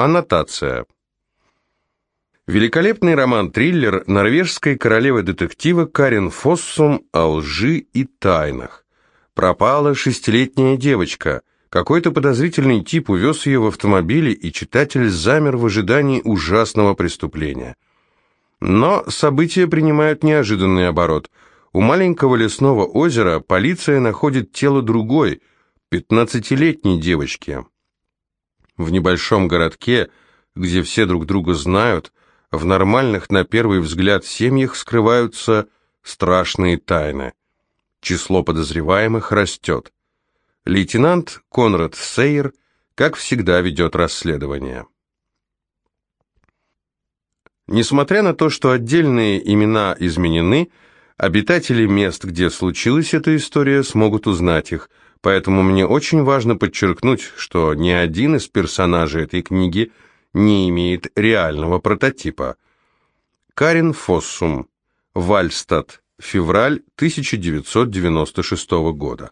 Аннотация. Великолепный роман-триллер норвежской королевы детектива Карен Фоссум о лжи и тайнах. Пропала шестилетняя девочка. Какой-то подозрительный тип увез ее в автомобиле, и читатель замер в ожидании ужасного преступления. Но события принимают неожиданный оборот. У маленького лесного озера полиция находит тело другой, пятнадцатилетней девочки. В небольшом городке, где все друг друга знают, в нормальных на первый взгляд семьях скрываются страшные тайны. Число подозреваемых растет. Лейтенант Конрад Сейер, как всегда, ведет расследование. Несмотря на то, что отдельные имена изменены, обитатели мест, где случилась эта история, смогут узнать их – поэтому мне очень важно подчеркнуть, что ни один из персонажей этой книги не имеет реального прототипа. Карин Фоссум, Вальстад, февраль 1996 года.